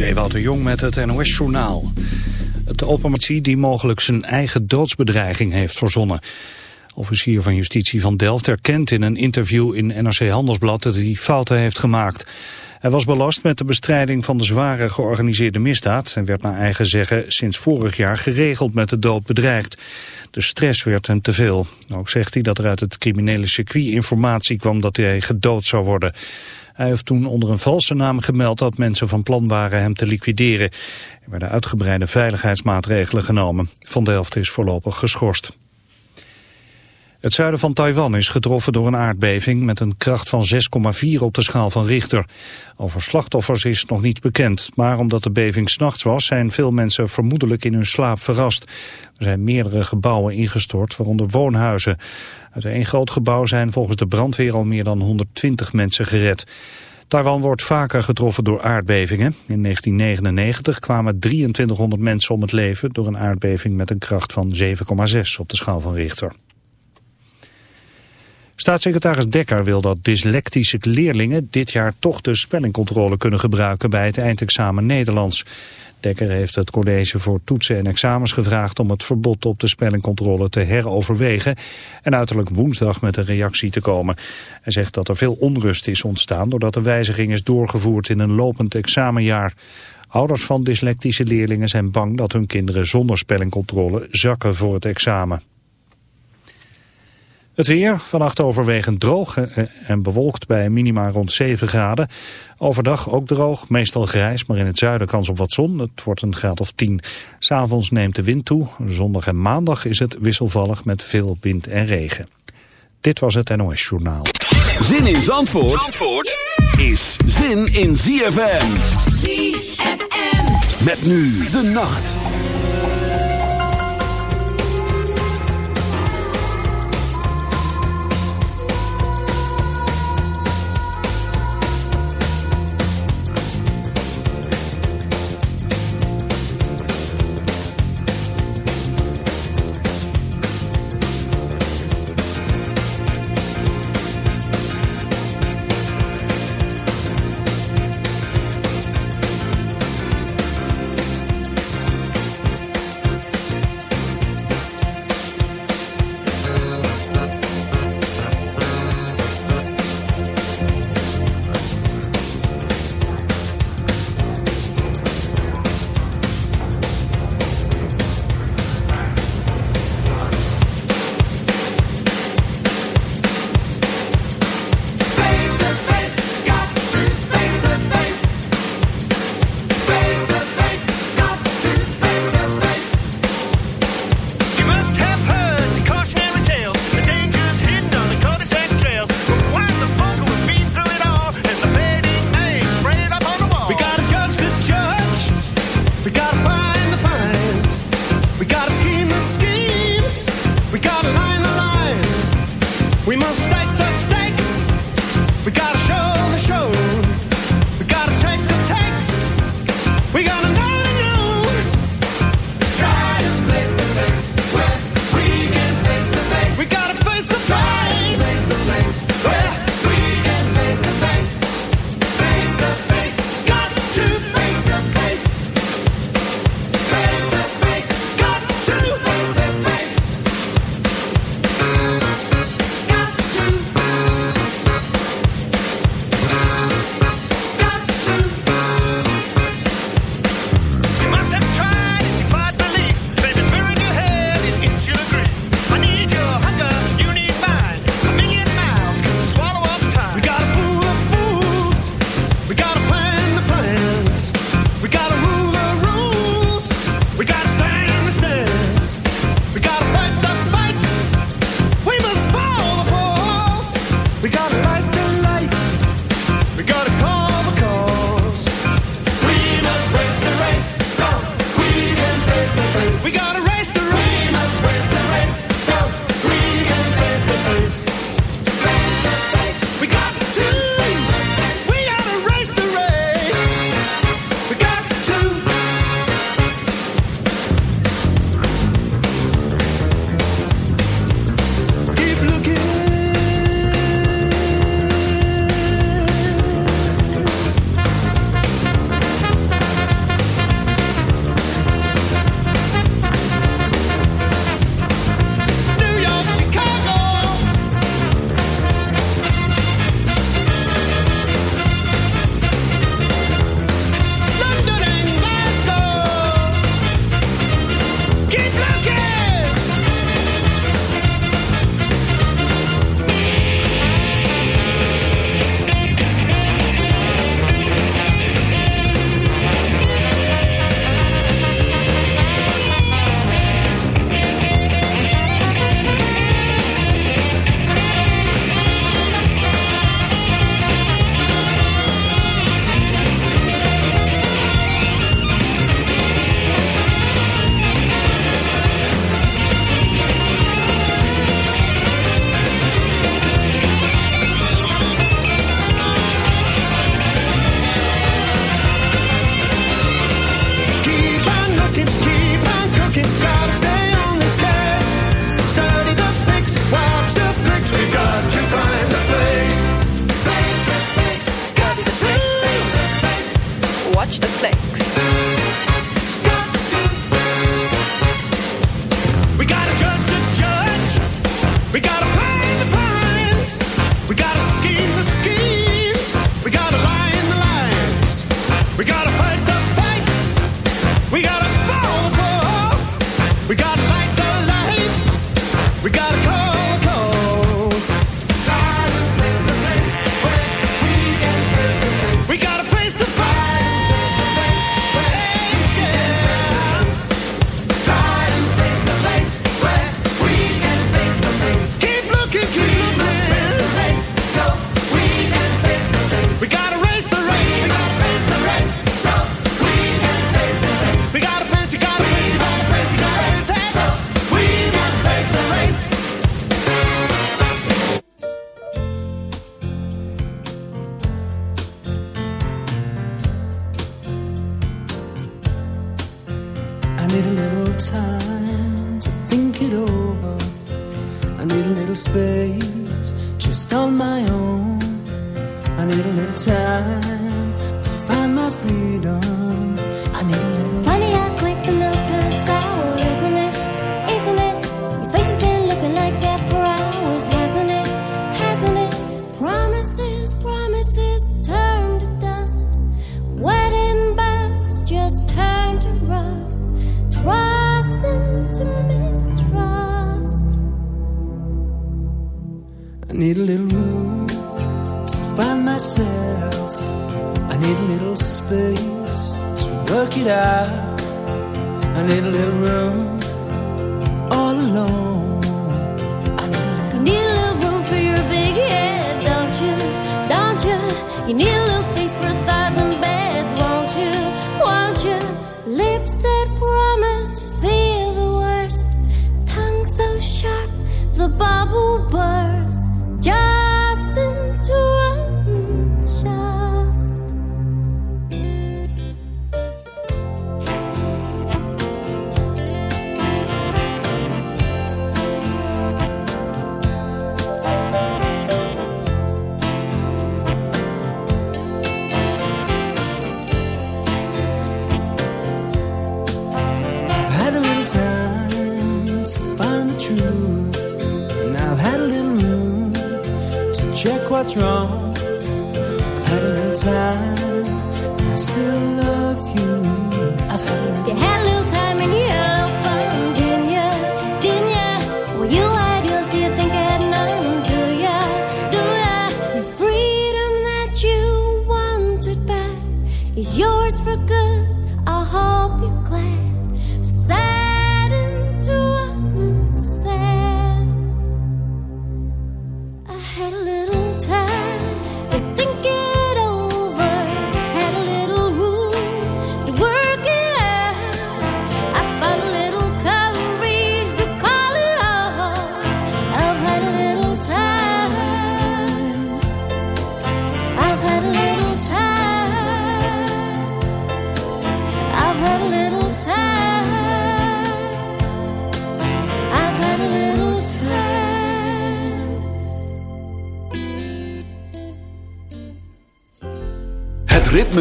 is de Jong met het NOS-journaal. Het openbaar die mogelijk zijn eigen doodsbedreiging heeft verzonnen. Officier van Justitie van Delft erkent in een interview in NRC Handelsblad dat hij fouten heeft gemaakt. Hij was belast met de bestrijding van de zware georganiseerde misdaad... en werd naar eigen zeggen sinds vorig jaar geregeld met de dood bedreigd. De stress werd hem te veel. Ook zegt hij dat er uit het criminele circuit informatie kwam dat hij gedood zou worden. Hij heeft toen onder een valse naam gemeld dat mensen van plan waren hem te liquideren. Er werden uitgebreide veiligheidsmaatregelen genomen. Van Delft is voorlopig geschorst. Het zuiden van Taiwan is getroffen door een aardbeving met een kracht van 6,4 op de schaal van Richter. Over slachtoffers is nog niet bekend, maar omdat de beving s'nachts was zijn veel mensen vermoedelijk in hun slaap verrast. Er zijn meerdere gebouwen ingestort, waaronder woonhuizen. Uit één groot gebouw zijn volgens de brandweer al meer dan 120 mensen gered. Taiwan wordt vaker getroffen door aardbevingen. In 1999 kwamen 2300 mensen om het leven door een aardbeving met een kracht van 7,6 op de schaal van Richter. Staatssecretaris Dekker wil dat dyslectische leerlingen dit jaar toch de spellingcontrole kunnen gebruiken bij het eindexamen Nederlands. Dekker heeft het college voor toetsen en examens gevraagd om het verbod op de spellingcontrole te heroverwegen en uiterlijk woensdag met een reactie te komen. Hij zegt dat er veel onrust is ontstaan doordat de wijziging is doorgevoerd in een lopend examenjaar. Ouders van dyslectische leerlingen zijn bang dat hun kinderen zonder spellingcontrole zakken voor het examen. Het weer, vannacht overwegend droog en bewolkt bij minima rond 7 graden. Overdag ook droog, meestal grijs, maar in het zuiden kans op wat zon. Het wordt een graad of 10. S'avonds neemt de wind toe. Zondag en maandag is het wisselvallig met veel wind en regen. Dit was het NOS Journaal. Zin in Zandvoort, Zandvoort is zin in ZFM. ZFM. Met nu de nacht. freedom.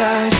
Light.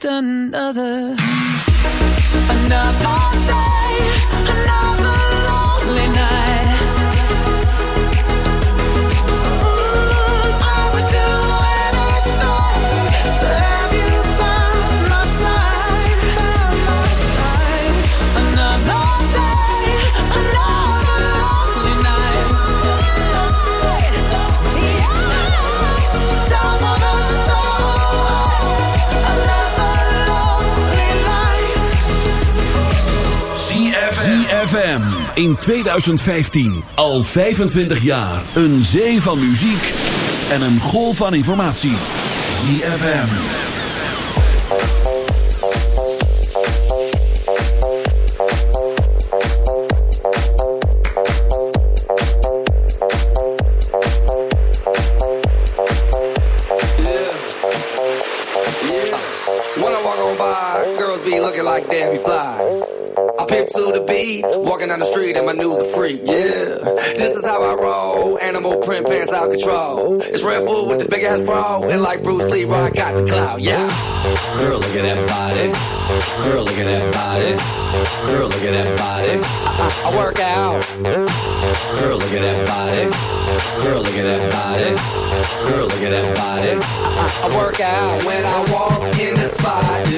Done. in 2015. Al 25 jaar. Een zee van muziek en een golf van informatie. ZFM. Yeah. Yeah. When I walk girls be looking like Debbie Fly. I pimp to the beat, walking down the street and my new the freak, yeah. This is how I roll, animal print pants out control. It's Redfoo with the big ass bra, and like Bruce Lee, I got the clout, yeah. Girl, look at that body. Girl, look at that body. Girl, look at that body. I, I, I work out. Girl, look at that body. Girl, look at that body. Girl, look at that body. I, I, I work out when I walk in the spot.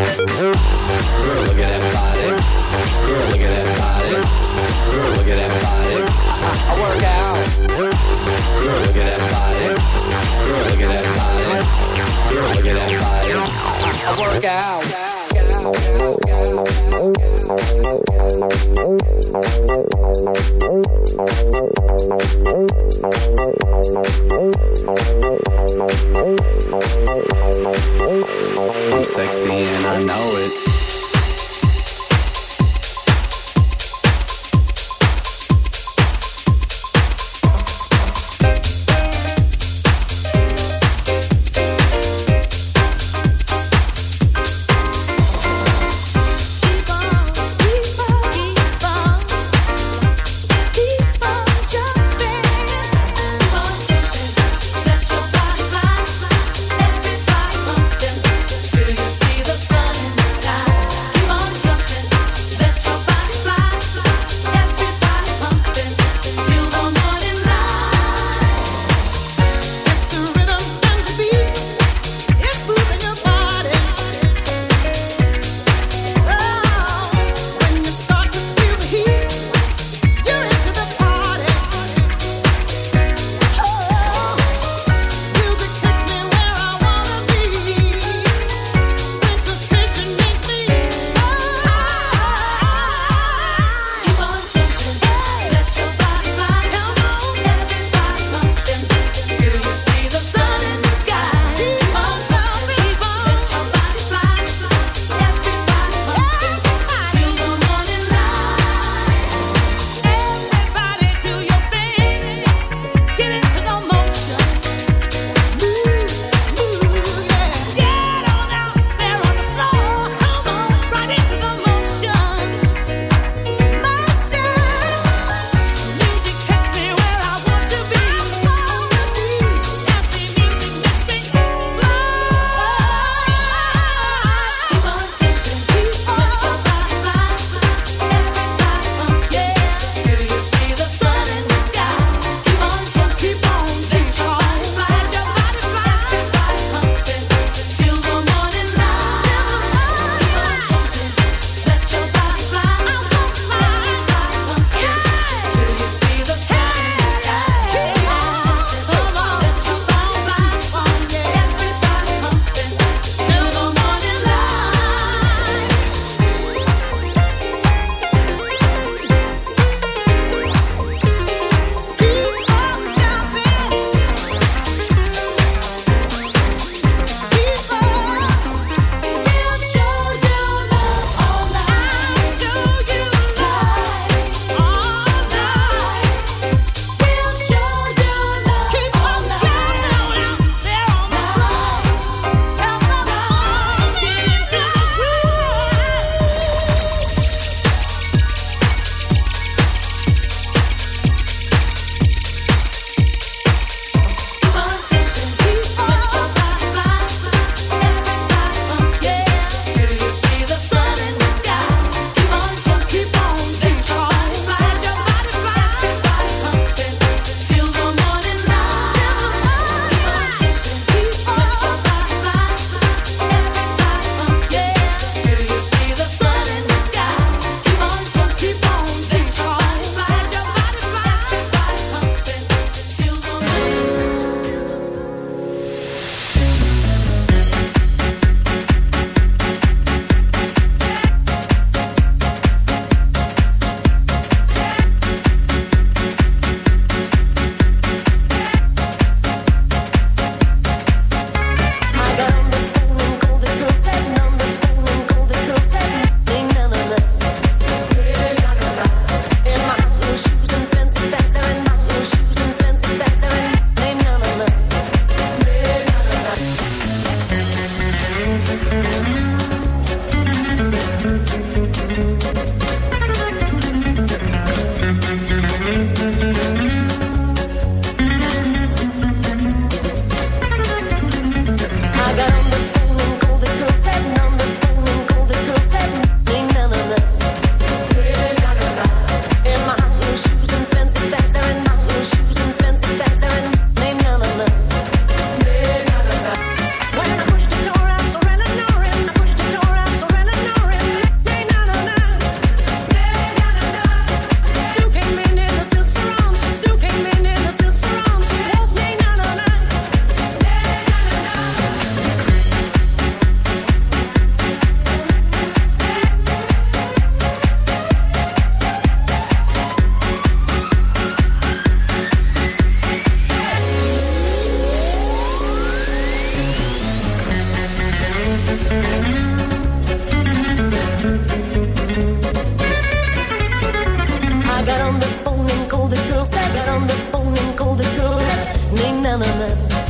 Out. Got on the phone and called the girls. I got on the phone and called the girl. Ning na na na.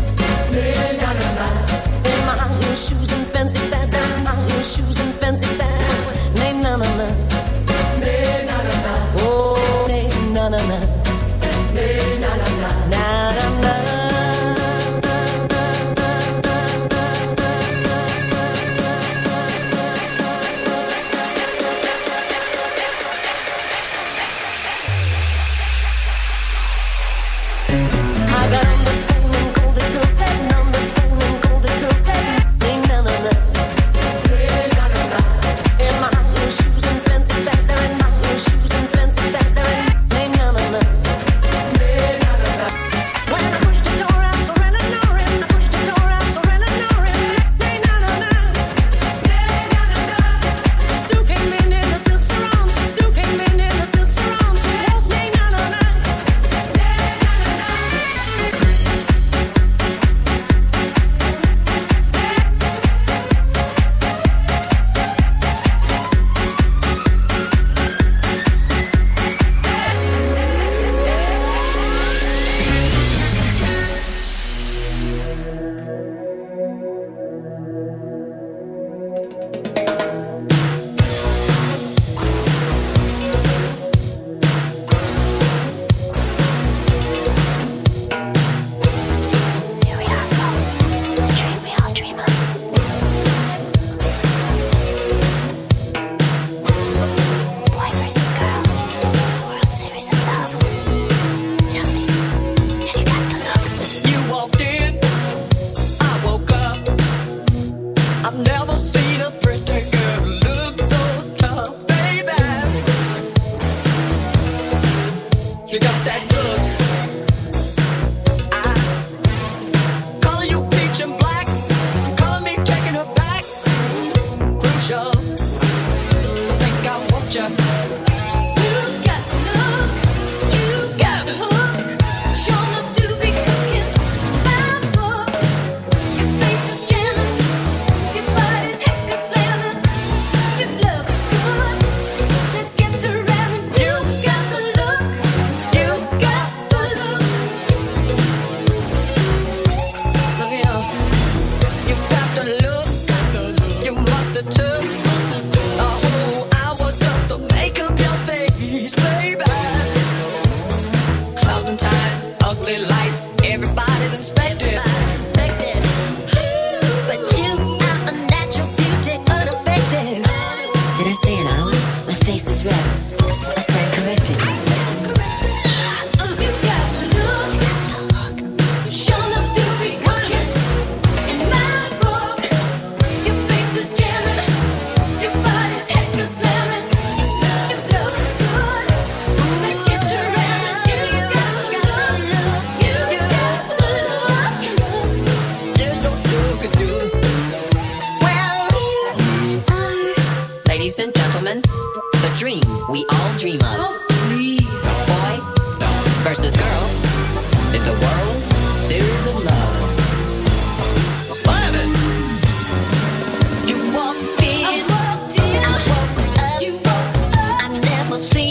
See.